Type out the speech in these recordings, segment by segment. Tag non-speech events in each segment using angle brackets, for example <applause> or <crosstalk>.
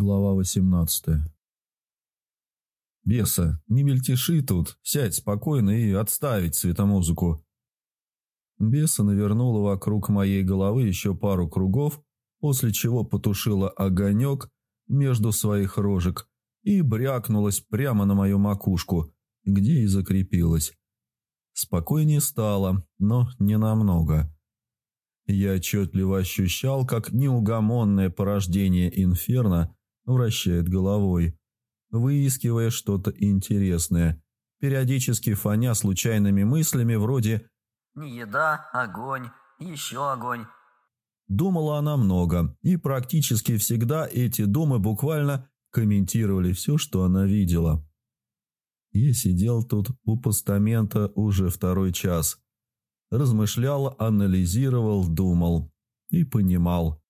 Глава 18 «Беса, не мельтеши тут, сядь спокойно и отставить светомузыку». Беса навернула вокруг моей головы еще пару кругов, после чего потушила огонек между своих рожек и брякнулась прямо на мою макушку, где и закрепилась. Спокойнее стало, но не намного. Я отчетливо ощущал, как неугомонное порождение инферно вращает головой, выискивая что-то интересное, периодически фоня случайными мыслями вроде «Не еда, огонь, еще огонь». Думала она много, и практически всегда эти думы буквально комментировали все, что она видела. Я сидел тут у постамента уже второй час. Размышлял, анализировал, думал и понимал,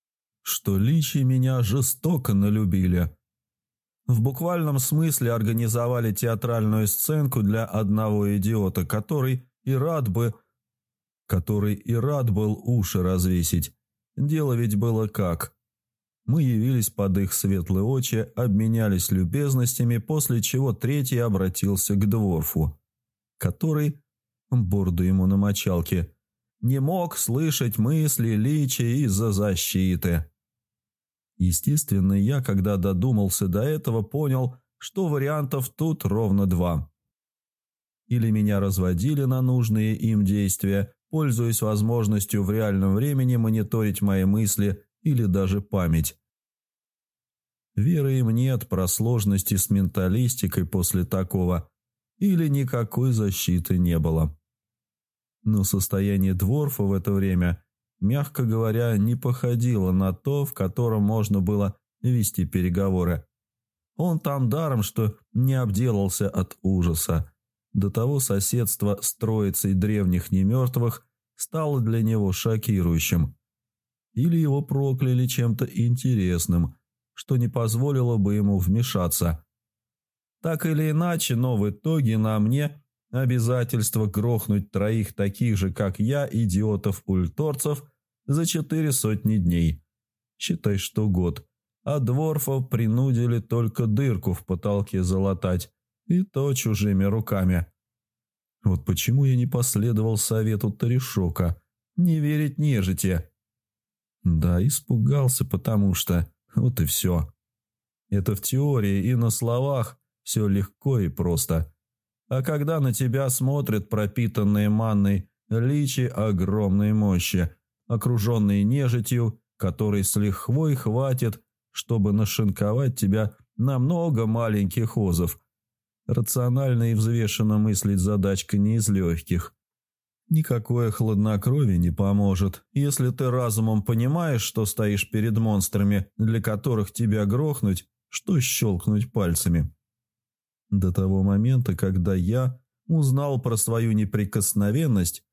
что личи меня жестоко налюбили. В буквальном смысле организовали театральную сценку для одного идиота, который и рад бы... который и рад был уши развесить. Дело ведь было как. Мы явились под их светлые очи, обменялись любезностями, после чего третий обратился к дворфу, который, борду ему на мочалке, не мог слышать мысли Личи из-за защиты. Естественно, я, когда додумался до этого, понял, что вариантов тут ровно два. Или меня разводили на нужные им действия, пользуясь возможностью в реальном времени мониторить мои мысли или даже память. Веры им нет про сложности с менталистикой после такого, или никакой защиты не было. Но состояние Дворфа в это время, мягко говоря, не походило на то, в котором можно было вести переговоры. Он там даром, что не обделался от ужаса. До того соседство с троицей древних немертвых стало для него шокирующим. Или его прокляли чем-то интересным, что не позволило бы ему вмешаться. Так или иначе, но в итоге на мне обязательство грохнуть троих таких же, как я, идиотов-ульторцев, за четыре сотни дней. Считай, что год. А дворфов принудили только дырку в потолке залатать, и то чужими руками. Вот почему я не последовал совету Тарешока. Не верить нежити. Да, испугался, потому что... Вот и все. Это в теории и на словах все легко и просто. А когда на тебя смотрят пропитанные манной личи огромной мощи, окруженные нежитью, которой с лихвой хватит, чтобы нашинковать тебя на много маленьких озов – Рационально и взвешенно мыслить задачка не из легких. Никакое хладнокровие не поможет, если ты разумом понимаешь, что стоишь перед монстрами, для которых тебя грохнуть, что щелкнуть пальцами. До того момента, когда я узнал про свою неприкосновенность,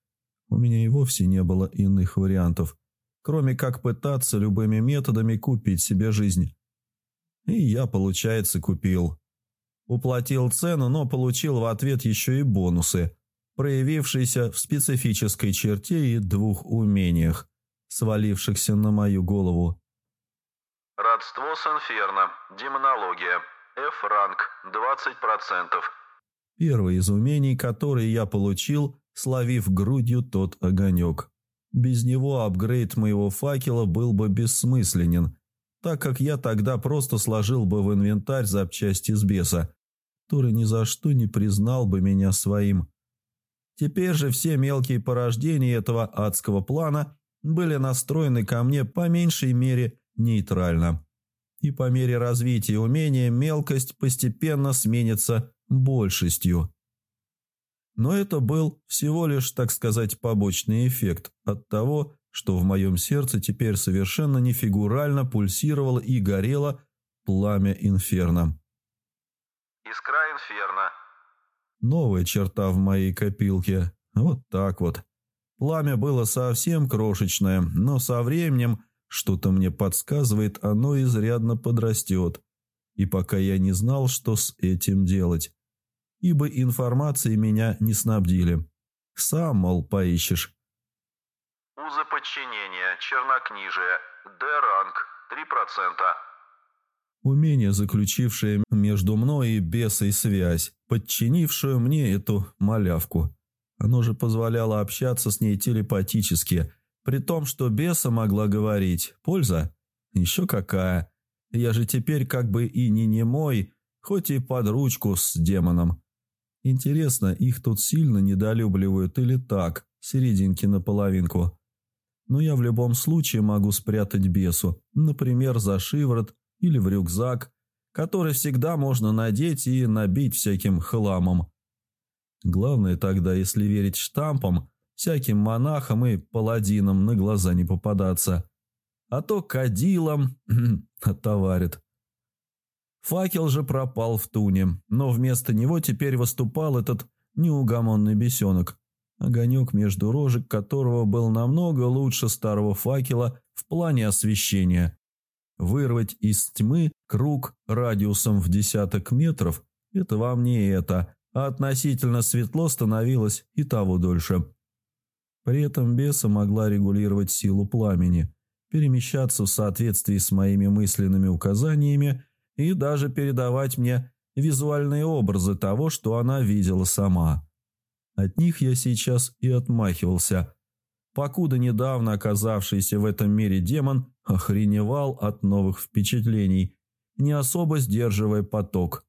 у меня и вовсе не было иных вариантов, кроме как пытаться любыми методами купить себе жизнь. И я, получается, купил. Уплатил цену, но получил в ответ еще и бонусы, проявившиеся в специфической черте и двух умениях, свалившихся на мою голову. Родство с Инферно. Демонология. F-ранг. 20%. Первое из умений, которые я получил, словив грудью тот огонек. Без него апгрейд моего факела был бы бессмысленен, так как я тогда просто сложил бы в инвентарь запчасти с беса, который ни за что не признал бы меня своим. Теперь же все мелкие порождения этого адского плана были настроены ко мне по меньшей мере нейтрально. И по мере развития умения мелкость постепенно сменится большестью. Но это был всего лишь, так сказать, побочный эффект от того, что в моем сердце теперь совершенно нефигурально пульсировало и горело пламя инферно. Искра инферно. Новая черта в моей копилке. Вот так вот. Пламя было совсем крошечное, но со временем, что-то мне подсказывает, оно изрядно подрастет. И пока я не знал, что с этим делать. Ибо информацией меня не снабдили. Сам, мол, поищешь. Узы подчинения, чернокнижие, Д-ранг, 3%. Умение, заключившее между мной и бесой связь, подчинившую мне эту малявку. Оно же позволяло общаться с ней телепатически, при том, что беса могла говорить. Польза? Еще какая. Я же теперь как бы и не немой, хоть и под ручку с демоном. Интересно, их тут сильно недолюбливают или так, серединки на половинку. Но я в любом случае могу спрятать бесу, например, за шиворот или в рюкзак, который всегда можно надеть и набить всяким хламом. Главное тогда, если верить штампам, всяким монахам и паладинам на глаза не попадаться. А то кадилом <clears throat> отоварит. Факел же пропал в туне, но вместо него теперь выступал этот неугомонный бесенок, огонек между рожек которого был намного лучше старого факела в плане освещения. Вырвать из тьмы круг радиусом в десяток метров – это вам не это, а относительно светло становилось и того дольше. При этом беса могла регулировать силу пламени, перемещаться в соответствии с моими мысленными указаниями и даже передавать мне визуальные образы того, что она видела сама. От них я сейчас и отмахивался, покуда недавно оказавшийся в этом мире демон охреневал от новых впечатлений, не особо сдерживая поток.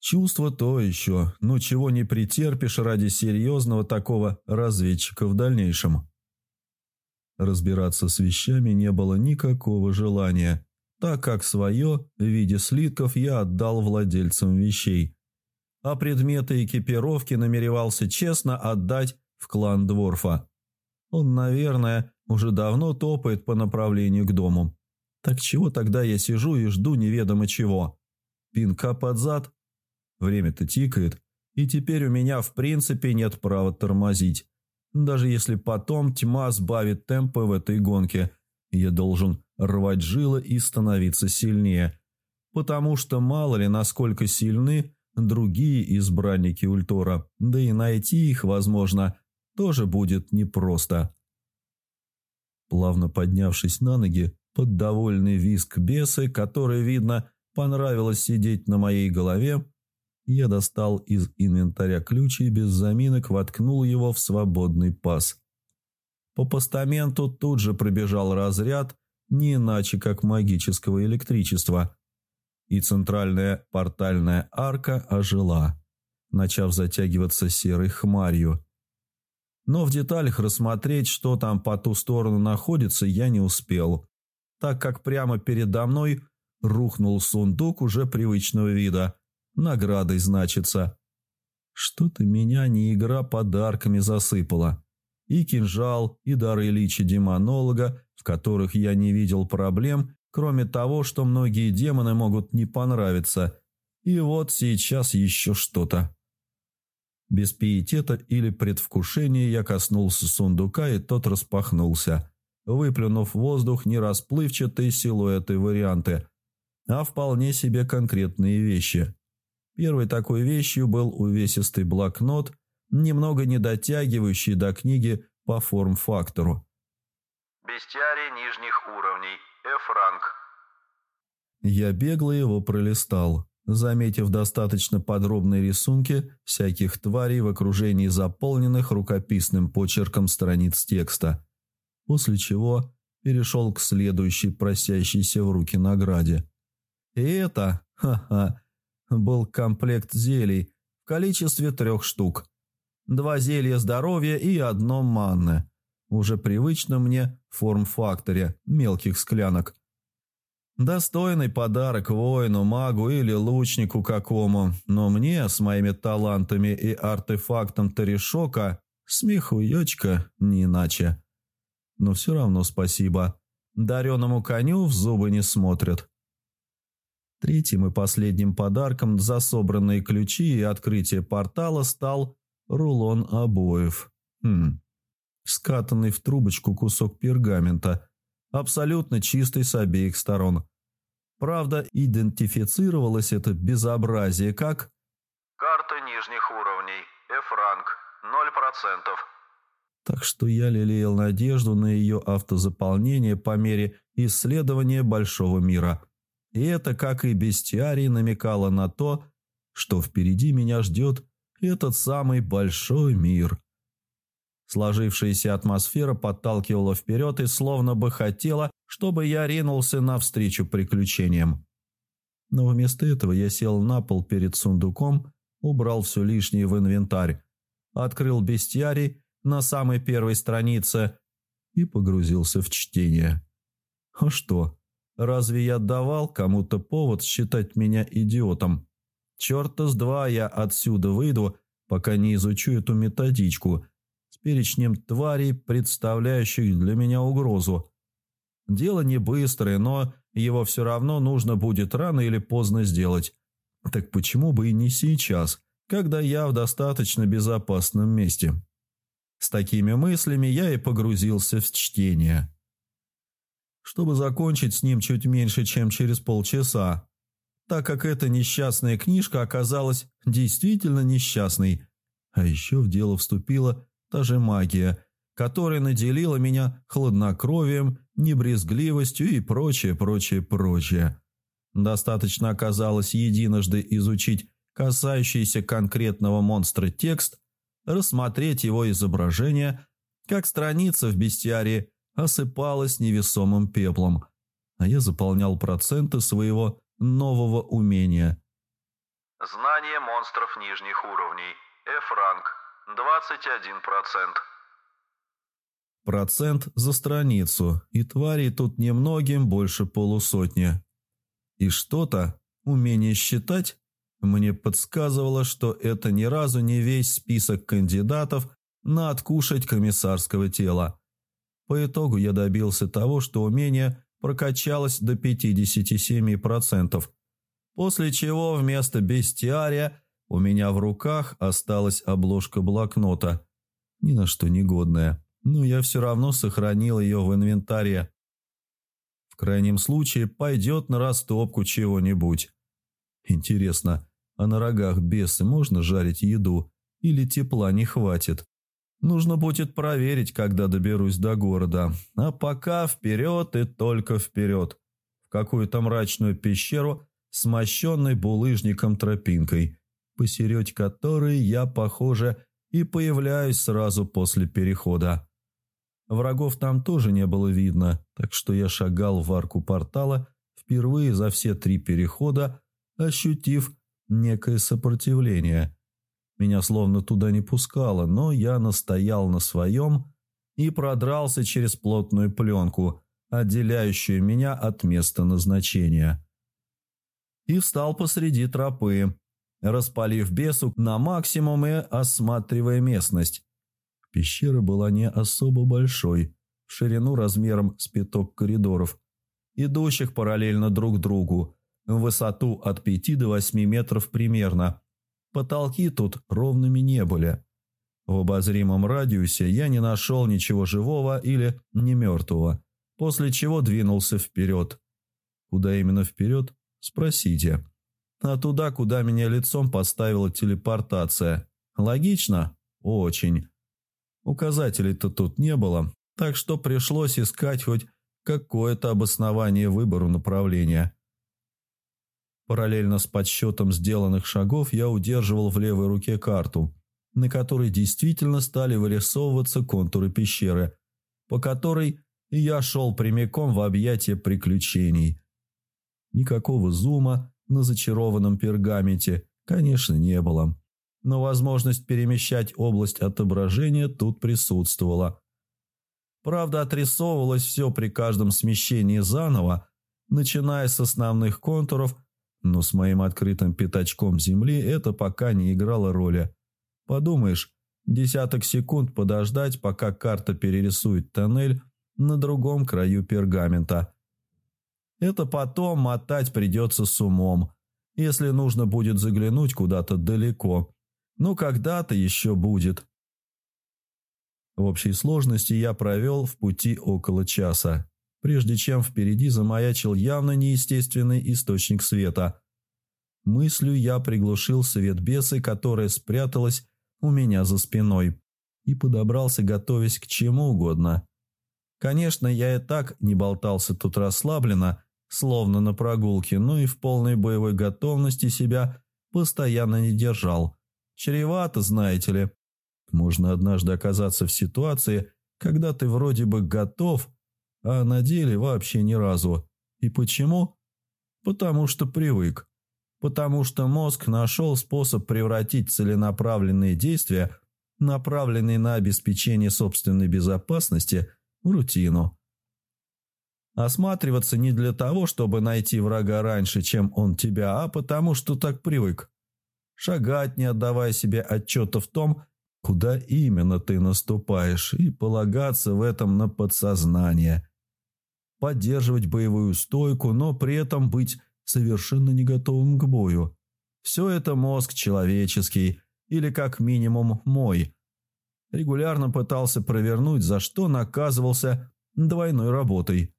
Чувство то еще, но чего не претерпишь ради серьезного такого разведчика в дальнейшем. Разбираться с вещами не было никакого желания, так как свое в виде слитков я отдал владельцам вещей, а предметы экипировки намеревался честно отдать в клан Дворфа. Он, наверное, уже давно топает по направлению к дому. Так чего тогда я сижу и жду неведомо чего? Пинка под зад? Время-то тикает, и теперь у меня в принципе нет права тормозить. Даже если потом тьма сбавит темпы в этой гонке, я должен рвать жилы и становиться сильнее. Потому что мало ли насколько сильны другие избранники Ультора, да и найти их, возможно, тоже будет непросто. Плавно поднявшись на ноги, под довольный виск бесы, который, видно, понравилось сидеть на моей голове, я достал из инвентаря ключ и без заминок воткнул его в свободный паз. По постаменту тут же пробежал разряд, не иначе как магического электричества, и центральная портальная арка ожила, начав затягиваться серой хмарью. Но в деталях рассмотреть, что там по ту сторону находится, я не успел, так как прямо передо мной рухнул сундук уже привычного вида. Наградой значится. Что-то меня не игра подарками засыпала. И кинжал, и дары личи демонолога, в которых я не видел проблем, кроме того, что многие демоны могут не понравиться. И вот сейчас еще что-то. Без пиетета или предвкушения я коснулся сундука, и тот распахнулся, выплюнув в воздух не расплывчатые силуэты варианты, а вполне себе конкретные вещи. Первой такой вещью был увесистый блокнот, немного не дотягивающий до книги по форм-фактору. Бестиарий нижних уровней. F-ранг. Я бегло его пролистал заметив достаточно подробные рисунки всяких тварей в окружении заполненных рукописным почерком страниц текста, после чего перешел к следующей просящейся в руки награде. И это, ха-ха, был комплект зелий в количестве трех штук. Два зелья здоровья и одно манны, уже привычно мне в форм-факторе мелких склянок – Достойный подарок воину, магу или лучнику какому, но мне с моими талантами и артефактом Таришока смехуёчка не иначе. Но все равно спасибо. Дареному коню в зубы не смотрят. Третьим и последним подарком за собранные ключи и открытие портала стал рулон обоев. Хм. Скатанный в трубочку кусок пергамента, абсолютно чистый с обеих сторон. Правда, идентифицировалось это безобразие как «Карта нижних уровней. F-ранг. 0%. Так что я лелеял надежду на ее автозаполнение по мере исследования большого мира. И это, как и бестиарий, намекало на то, что впереди меня ждет этот самый большой мир. Сложившаяся атмосфера подталкивала вперед и словно бы хотела, чтобы я ринулся навстречу приключениям. Но вместо этого я сел на пол перед сундуком, убрал все лишнее в инвентарь, открыл бестиарий на самой первой странице и погрузился в чтение. А что, разве я давал кому-то повод считать меня идиотом? Черта с два я отсюда выйду, пока не изучу эту методичку с перечнем тварей, представляющих для меня угрозу. Дело не быстрое, но его все равно нужно будет рано или поздно сделать. Так почему бы и не сейчас, когда я в достаточно безопасном месте? С такими мыслями я и погрузился в чтение. Чтобы закончить с ним чуть меньше, чем через полчаса, так как эта несчастная книжка оказалась действительно несчастной. А еще в дело вступила та же магия, которая наделила меня хладнокровием, небрезгливостью и прочее, прочее, прочее. Достаточно оказалось единожды изучить касающийся конкретного монстра текст, рассмотреть его изображение, как страница в бестиарии осыпалась невесомым пеплом, а я заполнял проценты своего нового умения. Знание монстров нижних уровней. F-ранг. 21%. Процент за страницу, и тварей тут немногим больше полусотни. И что-то, умение считать, мне подсказывало, что это ни разу не весь список кандидатов на откушать комиссарского тела. По итогу я добился того, что умение прокачалось до 57%, после чего вместо бестиария у меня в руках осталась обложка блокнота, ни на что негодная, но я все равно сохранил ее в инвентаре. В крайнем случае пойдет на растопку чего-нибудь. Интересно, а на рогах бесы можно жарить еду или тепла не хватит? Нужно будет проверить, когда доберусь до города. А пока вперед и только вперед. В какую-то мрачную пещеру с мощенной булыжником тропинкой, посередь которой я, похоже, и появляюсь сразу после перехода. Врагов там тоже не было видно, так что я шагал в арку портала впервые за все три перехода, ощутив некое сопротивление. Меня словно туда не пускало, но я настоял на своем и продрался через плотную пленку, отделяющую меня от места назначения. И встал посреди тропы, распалив бесу на максимум и осматривая местность. Пещера была не особо большой, в ширину размером с пяток коридоров, идущих параллельно друг другу, в высоту от 5 до 8 метров примерно. Потолки тут ровными не были. В обозримом радиусе я не нашел ничего живого или не мертвого, после чего двинулся вперед. Куда именно вперед? Спросите. А туда, куда меня лицом поставила телепортация. Логично? Очень. Указателей-то тут не было, так что пришлось искать хоть какое-то обоснование выбору направления. Параллельно с подсчетом сделанных шагов я удерживал в левой руке карту, на которой действительно стали вырисовываться контуры пещеры, по которой я шел прямиком в объятия приключений. Никакого зума на зачарованном пергаменте, конечно, не было, но возможность перемещать область отображения тут присутствовала. Правда, отрисовывалось все при каждом смещении заново, начиная с основных контуров – но с моим открытым пятачком земли это пока не играло роли. Подумаешь, десяток секунд подождать, пока карта перерисует тоннель на другом краю пергамента. Это потом мотать придется с умом, если нужно будет заглянуть куда-то далеко. Но когда-то еще будет. В общей сложности я провел в пути около часа прежде чем впереди замаячил явно неестественный источник света. Мыслью я приглушил свет бесы, которая спряталась у меня за спиной, и подобрался, готовясь к чему угодно. Конечно, я и так не болтался тут расслабленно, словно на прогулке, но и в полной боевой готовности себя постоянно не держал. Чревато, знаете ли. Можно однажды оказаться в ситуации, когда ты вроде бы готов, а на деле вообще ни разу. И почему? Потому что привык. Потому что мозг нашел способ превратить целенаправленные действия, направленные на обеспечение собственной безопасности, в рутину. Осматриваться не для того, чтобы найти врага раньше, чем он тебя, а потому что так привык. Шагать, не отдавая себе отчета в том, куда именно ты наступаешь, и полагаться в этом на подсознание. Поддерживать боевую стойку, но при этом быть совершенно не готовым к бою. Все это мозг человеческий, или как минимум мой. Регулярно пытался провернуть, за что наказывался двойной работой.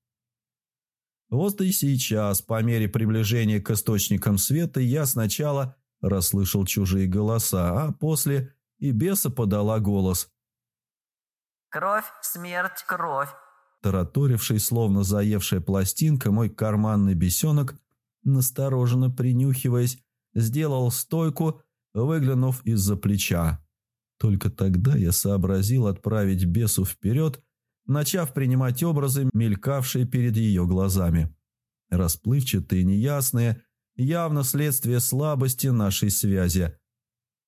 Вот и сейчас, по мере приближения к источникам света, я сначала расслышал чужие голоса, а после и беса подала голос. «Кровь, смерть, кровь!» Тараторивший, словно заевшая пластинка, мой карманный бесенок, настороженно принюхиваясь, сделал стойку, выглянув из-за плеча. Только тогда я сообразил отправить бесу вперед, начав принимать образы, мелькавшие перед ее глазами. Расплывчатые, неясные, явно следствие слабости нашей связи.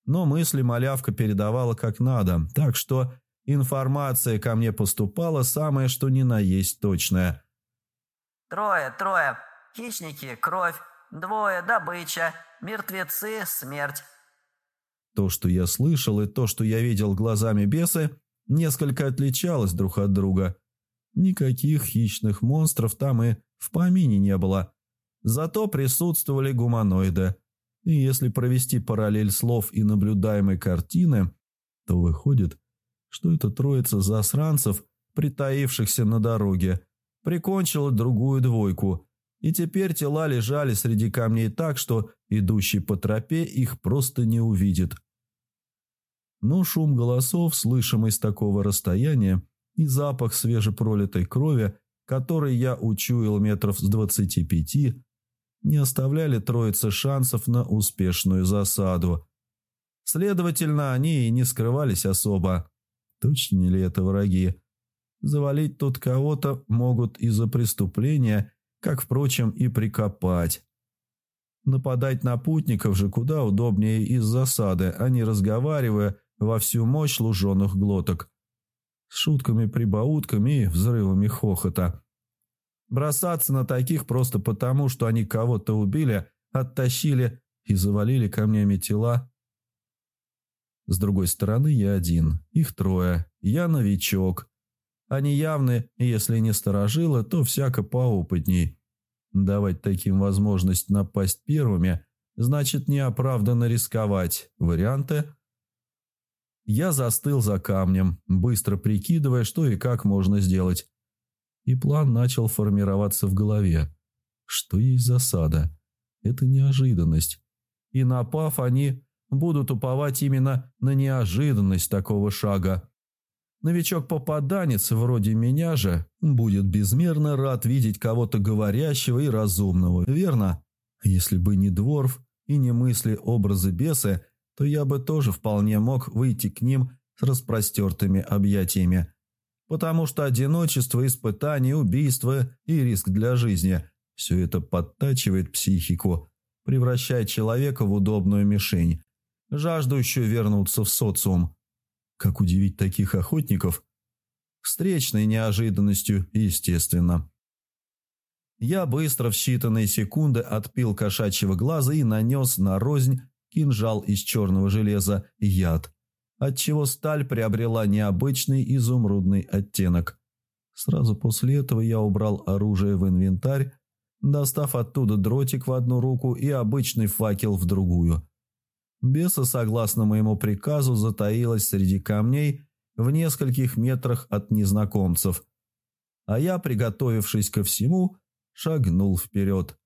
Но мысли малявка передавала как надо, так что информация ко мне поступала самое что ни на есть точная. «Трое, трое. Хищники, кровь. Двое, добыча. Мертвецы, смерть». То, что я слышал, и то, что я видел глазами бесы, несколько отличалось друг от друга. Никаких хищных монстров там и в помине не было. Зато присутствовали гуманоиды. И если провести параллель слов и наблюдаемой картины, то выходит, что эта троица засранцев, притаившихся на дороге, прикончила другую двойку, и теперь тела лежали среди камней так, что идущий по тропе их просто не увидит. Но шум голосов, слышимый с такого расстояния, и запах свежепролитой крови, который я учуял метров с двадцати пяти, не оставляли троице шансов на успешную засаду. Следовательно, они и не скрывались особо. Точно ли это враги? Завалить тут кого-то могут из-за преступления, как, впрочем, и прикопать. Нападать на путников же куда удобнее из засады, а не разговаривая во всю мощь луженых глоток. С шутками-прибаутками и взрывами хохота. Бросаться на таких просто потому, что они кого-то убили, оттащили и завалили камнями тела. С другой стороны, я один, их трое, я новичок. Они явны, если не сторожилы, то всяко поопытней. Давать таким возможность напасть первыми значит неоправданно рисковать. Варианты – я застыл за камнем, быстро прикидывая, что и как можно сделать. И план начал формироваться в голове. Что есть засада? Это неожиданность. И напав, они будут уповать именно на неожиданность такого шага. Новичок-попаданец, вроде меня же, будет безмерно рад видеть кого-то говорящего и разумного, верно? Если бы не дворф и не мысли образы бесы, то я бы тоже вполне мог выйти к ним с распростертыми объятиями. Потому что одиночество, испытание, убийство и риск для жизни – все это подтачивает психику, превращает человека в удобную мишень, жаждущую вернуться в социум. Как удивить таких охотников? Встречной неожиданностью, естественно. Я быстро в считанные секунды отпил кошачьего глаза и нанес на рознь кинжал из черного железа яд, отчего сталь приобрела необычный изумрудный оттенок. Сразу после этого я убрал оружие в инвентарь, достав оттуда дротик в одну руку и обычный факел в другую. Беса, согласно моему приказу, затаилась среди камней в нескольких метрах от незнакомцев, а я, приготовившись ко всему, шагнул вперед,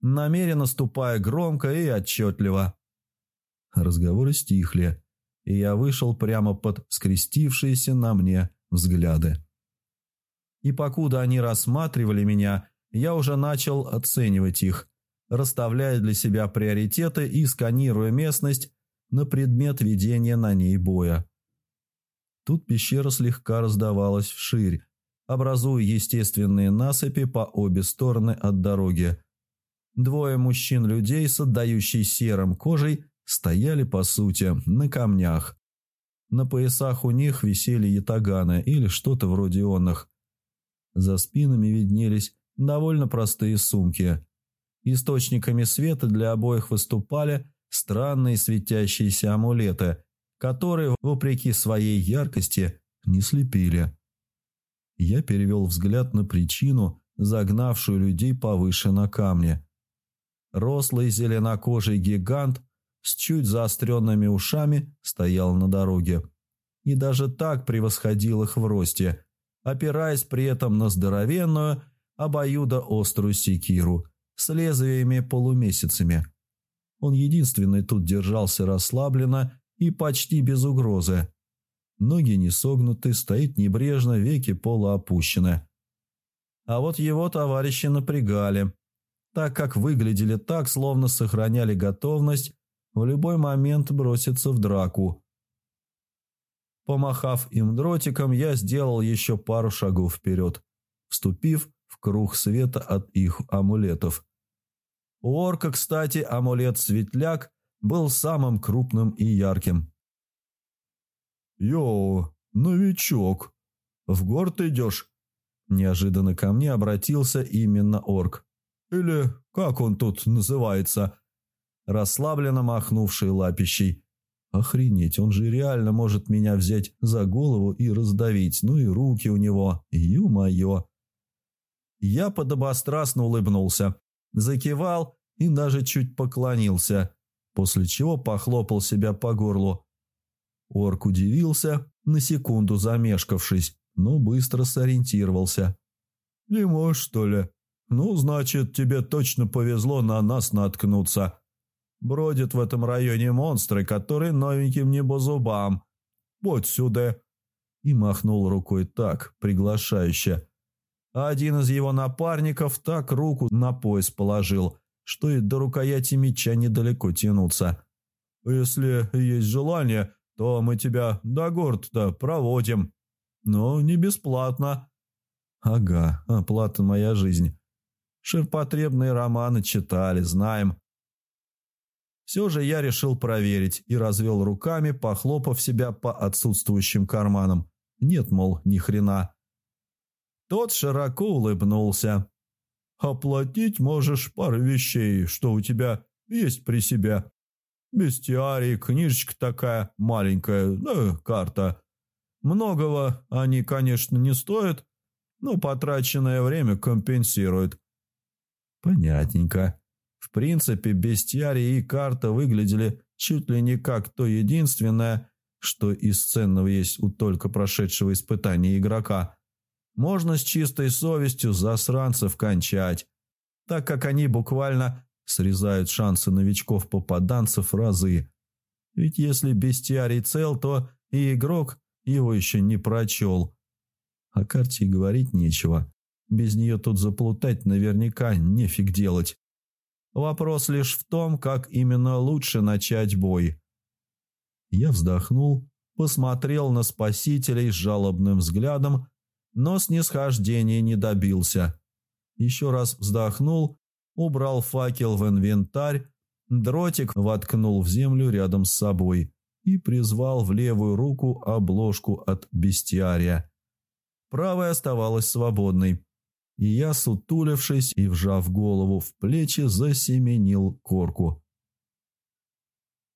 намеренно ступая громко и отчетливо. Разговоры стихли, и я вышел прямо под скрестившиеся на мне взгляды. И покуда они рассматривали меня, я уже начал оценивать их, расставляя для себя приоритеты и сканируя местность на предмет ведения на ней боя. Тут пещера слегка раздавалась вширь, образуя естественные насыпи по обе стороны от дороги. Двое мужчин-людей с отдающей серым кожей стояли, по сути, на камнях. На поясах у них висели ятаганы или что-то вроде онных. За спинами виднелись довольно простые сумки. Источниками света для обоих выступали странные светящиеся амулеты, которые, вопреки своей яркости, не слепили. Я перевел взгляд на причину, загнавшую людей повыше на камне. Рослый зеленокожий гигант с чуть заостренными ушами стоял на дороге. И даже так превосходил их в росте, опираясь при этом на здоровенную, обоюдоострую секиру с лезвиями-полумесяцами. Он единственный тут держался расслабленно и почти без угрозы. Ноги не согнуты, стоит небрежно, веки полуопущены. А вот его товарищи напрягали, так как выглядели так, словно сохраняли готовность в любой момент броситься в драку. Помахав им дротиком, я сделал еще пару шагов вперед, вступив в круг света от их амулетов. У орка, кстати, амулет-светляк был самым крупным и ярким. «Йоу, новичок, в город идешь?» Неожиданно ко мне обратился именно орк. «Или как он тут называется?» Расслабленно махнувший лапищей. «Охренеть, он же реально может меня взять за голову и раздавить, ну и руки у него, ё-моё!» Я подобострастно улыбнулся, закивал и даже чуть поклонился, после чего похлопал себя по горлу. Орк удивился, на секунду замешкавшись, но быстро сориентировался. «Не можешь, что ли? Ну, значит, тебе точно повезло на нас наткнуться. Бродят в этом районе монстры, которые новеньким небозубам. Вот сюда!» И махнул рукой так, приглашающе. Один из его напарников так руку на пояс положил, что и до рукояти меча недалеко тянуться. «Если есть желание, то мы тебя до город-то проводим. Но не бесплатно». «Ага, оплата моя жизнь. Ширпотребные романы читали, знаем». Все же я решил проверить и развел руками, похлопав себя по отсутствующим карманам. Нет, мол, ни хрена. Тот широко улыбнулся. «Оплатить можешь пару вещей, что у тебя есть при себе. Бестиарий, книжечка такая маленькая, да карта. Многого они, конечно, не стоят, но потраченное время компенсируют». «Понятненько». В принципе, бестиарий и карта выглядели чуть ли не как то единственное, что из ценного есть у только прошедшего испытания игрока. Можно с чистой совестью засранцев кончать, так как они буквально срезают шансы новичков-попаданцев разы. Ведь если бестиарий цел, то и игрок его еще не прочел. О карте говорить нечего. Без нее тут заплутать наверняка нефиг делать. Вопрос лишь в том, как именно лучше начать бой. Я вздохнул, посмотрел на спасителей с жалобным взглядом, но снисхождения не добился. Еще раз вздохнул, убрал факел в инвентарь, дротик воткнул в землю рядом с собой и призвал в левую руку обложку от бестиария. Правая оставалась свободной и я, сутулившись и вжав голову в плечи, засеменил корку.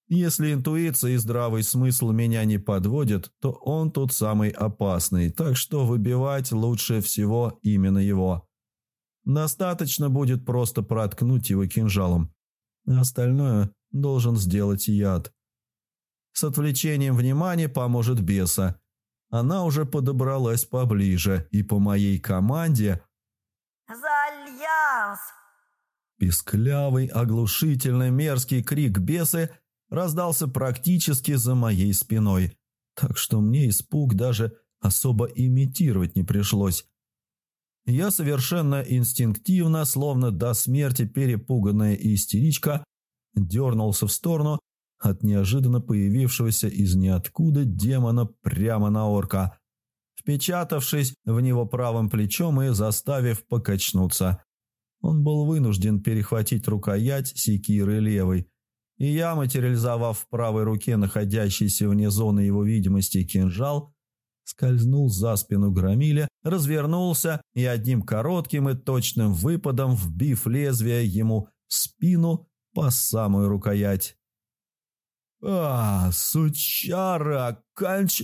Если интуиция и здравый смысл меня не подводят, то он тут самый опасный, так что выбивать лучше всего именно его. Достаточно будет просто проткнуть его кинжалом. Остальное должен сделать яд. С отвлечением внимания поможет беса. Она уже подобралась поближе, и по моей команде «За альянс!» Писклявый, оглушительный, мерзкий крик бесы раздался практически за моей спиной, так что мне испуг даже особо имитировать не пришлось. я совершенно инстинктивно, словно до смерти перепуганная истеричка, дернулся в сторону от неожиданно появившегося из ниоткуда демона прямо на орка, впечатавшись в него правым плечом и заставив покачнуться. Он был вынужден перехватить рукоять секиры левой, и я, материализовав в правой руке находящийся вне зоны его видимости кинжал, скользнул за спину громиля, развернулся и одним коротким и точным выпадом, вбив лезвие ему в спину по самую рукоять. «А, сучара, конч...»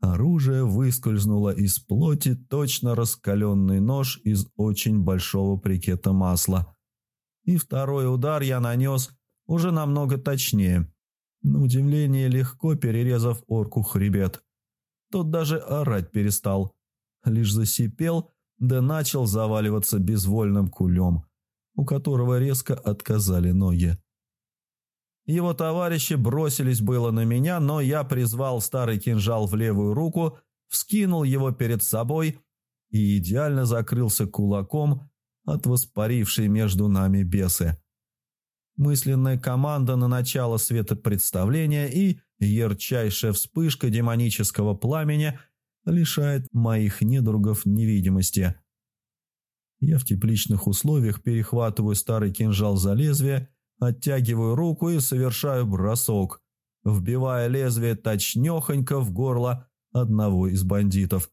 Оружие выскользнуло из плоти точно раскаленный нож из очень большого прикета масла. И второй удар я нанес уже намного точнее. На удивление легко перерезав орку хребет. Тот даже орать перестал. Лишь засипел, да начал заваливаться безвольным кулем, у которого резко отказали ноги. Его товарищи бросились было на меня, но я призвал старый кинжал в левую руку, вскинул его перед собой и идеально закрылся кулаком от воспарившей между нами бесы. Мысленная команда на начало светопредставления и ярчайшая вспышка демонического пламени лишает моих недругов невидимости. Я в тепличных условиях перехватываю старый кинжал за лезвие Оттягиваю руку и совершаю бросок, вбивая лезвие точнёхонько в горло одного из бандитов.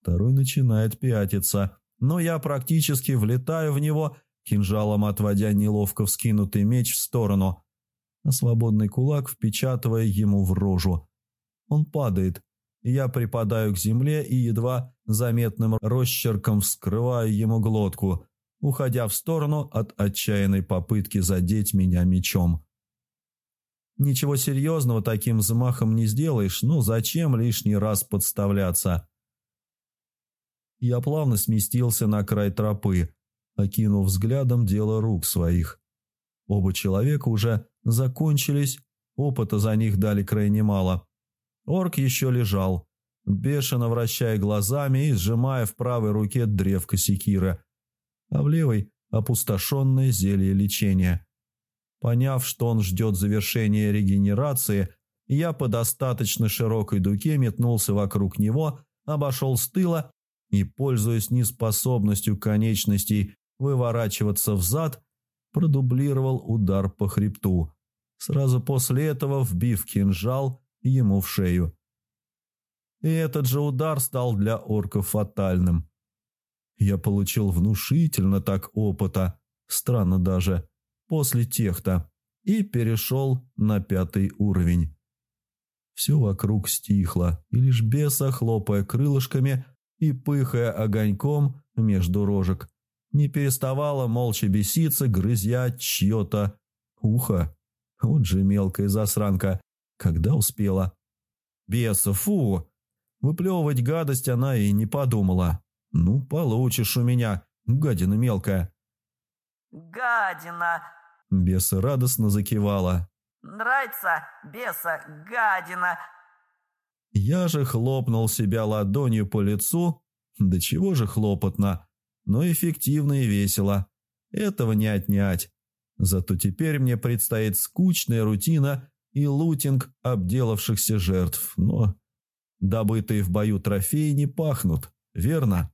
Второй начинает пятиться, но я практически влетаю в него, кинжалом отводя неловко вскинутый меч в сторону, а свободный кулак впечатывая ему в рожу. Он падает. Я припадаю к земле и едва заметным росчерком вскрываю ему глотку, уходя в сторону от отчаянной попытки задеть меня мечом. Ничего серьезного таким взмахом не сделаешь, ну зачем лишний раз подставляться? Я плавно сместился на край тропы, окинув взглядом дело рук своих. Оба человека уже закончились, опыта за них дали крайне мало. Орк еще лежал, бешено вращая глазами и сжимая в правой руке древко секира – а в левой – опустошенное зелье лечения. Поняв, что он ждет завершения регенерации, я по достаточно широкой дуге метнулся вокруг него, обошел с тыла и, пользуясь неспособностью конечностей выворачиваться взад, продублировал удар по хребту, сразу после этого вбив кинжал ему в шею. И этот же удар стал для орков фатальным. Я получил внушительно так опыта, странно даже, после техта, и перешел на пятый уровень. Все вокруг стихло, и лишь беса, хлопая крылышками и пыхая огоньком между рожек, не переставала молча беситься, грызя чье-то ухо. Вот же мелкая засранка, когда успела. Беса, фу! Выплевывать гадость она и не подумала. «Ну, получишь у меня, гадина мелкая». «Гадина!» Беса радостно закивала. «Нравится, беса, гадина!» Я же хлопнул себя ладонью по лицу. Да чего же хлопотно, но эффективно и весело. Этого не отнять. Зато теперь мне предстоит скучная рутина и лутинг обделавшихся жертв. Но добытые в бою трофеи не пахнут, верно?